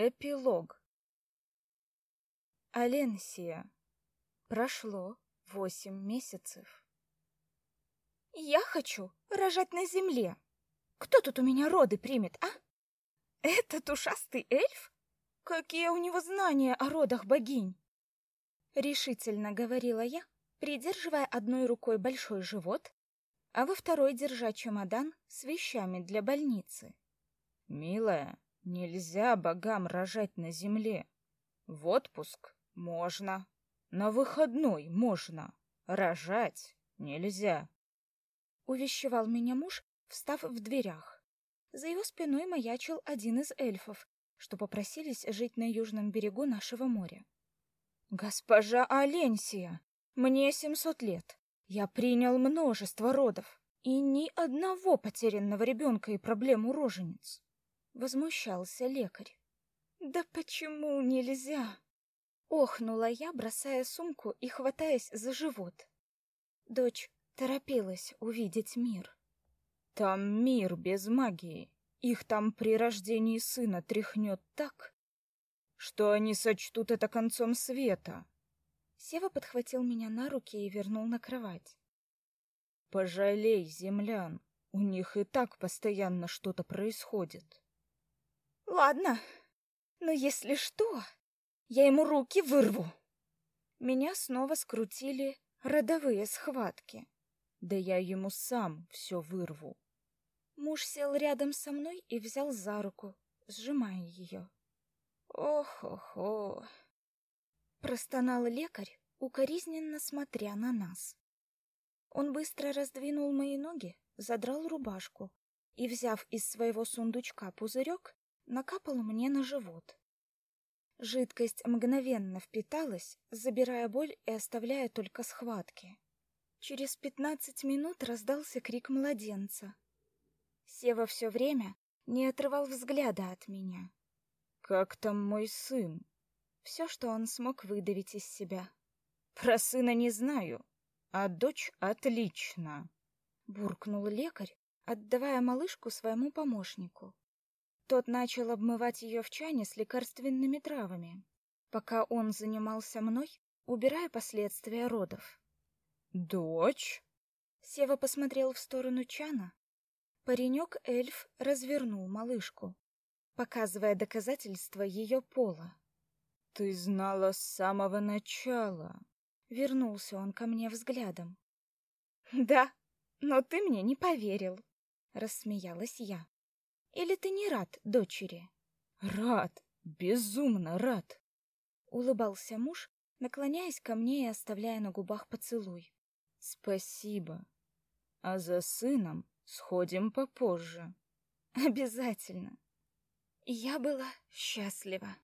Эпилог. Аленсия. Прошло восемь месяцев. Я хочу рожать на земле. Кто тут у меня роды примет, а? Этот ушастый эльф? Какие у него знания о родах богинь? Решительно говорила я, придерживая одной рукой большой живот, а во второй держа чемодан с вещами для больницы. Милая, нельзя богам рожать на земле. В отпуск можно, на выходной можно, рожать нельзя. Увещевал меня муж, встав в дверях. За его спиной маячил один из эльфов, что попросились жить на южном берегу нашего моря. Госпожа Аленсия, мне семьсот лет. Я принял множество родов, и ни одного потерянного ребенка и проблему рожениц. Возмущался лекарь. Да почему нельзя? Охнула я, бросая сумку и хватаясь за живот. Дочь торопилась увидеть мир. Там мир без магии. Их там при рождении сына тряхнет так, что они сочтут это концом света. Сева подхватил меня на руки и вернул на кровать. Пожалей землян, у них и так постоянно что-то происходит. Ладно, но если что, я ему руки вырву. Меня снова скрутили родовые схватки. Да я ему сам все вырву. Муж сел рядом со мной и взял за руку, сжимая ее. Ох-ох-ох. Простонал лекарь, укоризненно смотря на нас. Он быстро раздвинул мои ноги, задрал рубашку и, взяв из своего сундучка пузырек, накапал мне на живот. Жидкость мгновенно впиталась, забирая боль и оставляя только схватки. Через пятнадцать минут раздался крик младенца. Сева все время не отрывал взгляда от меня. «Как там мой сын?» Все, что он смог выдавить из себя. «Про сына не знаю, а дочь отлично!» Буркнул лекарь, отдавая малышку своему помощнику. Тот начал обмывать ее в чане с лекарственными травами, пока он занимался мной, убирая последствия родов. «Дочь?» Сева посмотрел в сторону чана, Паренек-эльф развернул малышку, показывая доказательства ее пола. «Ты знала с самого начала!» Вернулся он ко мне взглядом. «Да, но ты мне не поверил!» Рассмеялась я. «Или ты не рад дочери?» «Рад! Безумно рад!» Улыбался муж, наклоняясь ко мне и оставляя на губах поцелуй. «Спасибо. А за сыном Сходим попозже. Обязательно. Я была счастлива.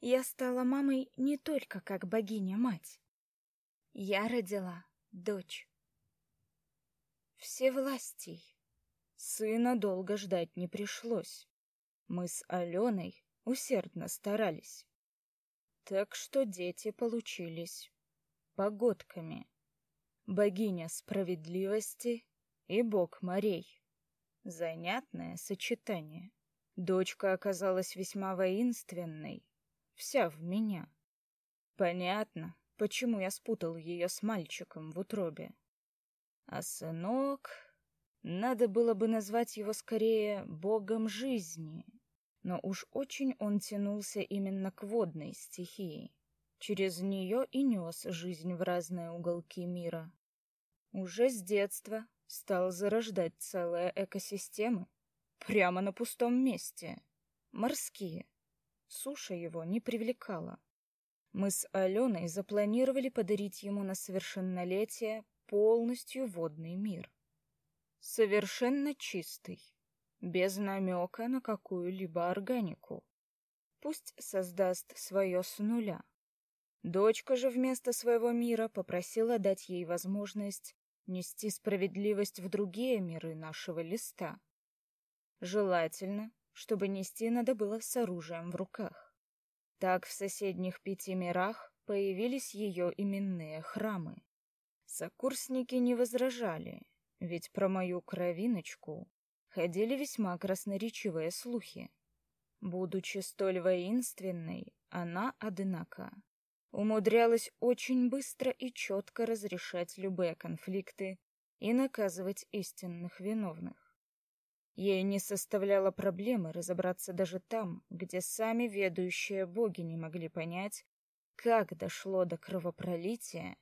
Я стала мамой не только как богиня-мать. Я родила дочь. Все властей. Сына долго ждать не пришлось. Мы с Аленой усердно старались. Так что дети получились погодками. Богиня справедливости и бог морей. Занятное сочетание. Дочка оказалась весьма воинственной, вся в меня. Понятно, почему я спутал ее с мальчиком в утробе. А сынок... Надо было бы назвать его скорее богом жизни, но уж очень он тянулся именно к водной стихии. Через нее и нес жизнь в разные уголки мира. Уже с детства стал зарождать целые экосистемы прямо на пустом месте. Морские. Суша его не привлекала. Мы с Аленой запланировали подарить ему на совершеннолетие полностью водный мир. Совершенно чистый, без намека на какую-либо органику. Пусть создаст свое с нуля. Дочка же вместо своего мира попросила дать ей возможность нести справедливость в другие миры нашего листа. Желательно, чтобы нести надо было с оружием в руках. Так в соседних пяти мирах появились ее именные храмы. Сокурсники не возражали, ведь про мою кровиночку ходили весьма красноречивые слухи. Будучи столь воинственной, она, однако, умудрялась очень быстро и четко разрешать любые конфликты и наказывать истинных виновных. Ей не составляло проблемы разобраться даже там, где сами ведущие боги не могли понять, как дошло до кровопролития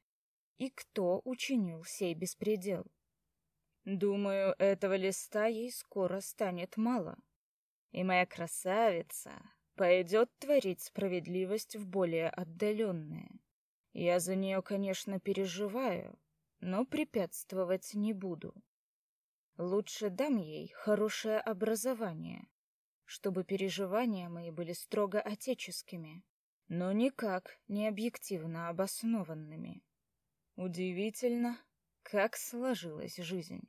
и кто учинил сей беспредел. Думаю, этого листа ей скоро станет мало, и моя красавица пойдет творить справедливость в более отдаленные. Я за нее, конечно, переживаю, но препятствовать не буду. Лучше дам ей хорошее образование, чтобы переживания мои были строго отеческими, но никак не объективно обоснованными. Удивительно, как сложилась жизнь.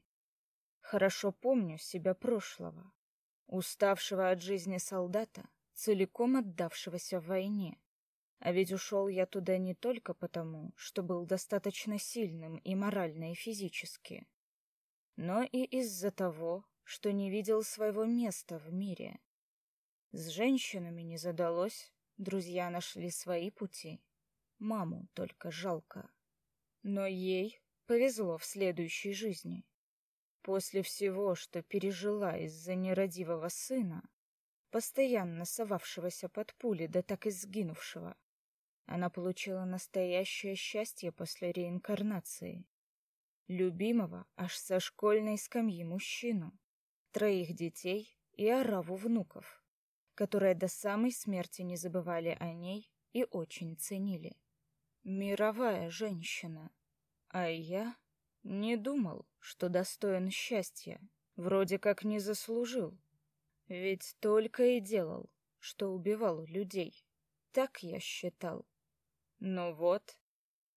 Хорошо помню себя прошлого, уставшего от жизни солдата, целиком отдавшегося в войне. А ведь ушел я туда не только потому, что был достаточно сильным и морально, и физически, но и из-за того, что не видел своего места в мире. С женщинами не задалось, друзья нашли свои пути. Маму только жалко. Но ей повезло в следующей жизни. После всего, что пережила из-за нерадивого сына, постоянно совавшегося под пули, да так и сгинувшего, она получила настоящее счастье после реинкарнации. Любимого аж со школьной скамьи мужчину, троих детей и ораву внуков, которые до самой смерти не забывали о ней и очень ценили. Мировая женщина. А я не думал, что достоин счастья. Вроде как не заслужил. Ведь только и делал, что убивал людей. Так я считал. Но вот,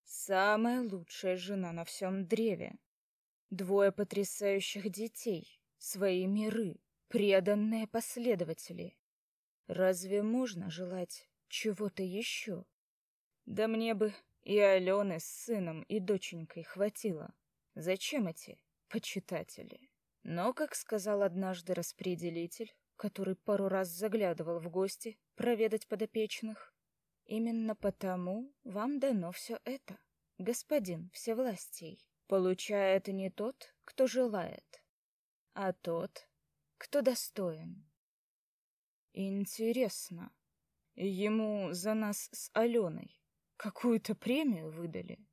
самая лучшая жена на всем древе. Двое потрясающих детей, свои миры, преданные последователи. Разве можно желать чего-то еще? Да мне бы и Алены с сыном и доченькой хватило. Зачем эти почитатели? Но, как сказал однажды распределитель, который пару раз заглядывал в гости проведать подопечных, Именно потому вам дано все это, господин Всевластий. Получает не тот, кто желает, а тот, кто достоин. Интересно, ему за нас с Аленой какую-то премию выдали?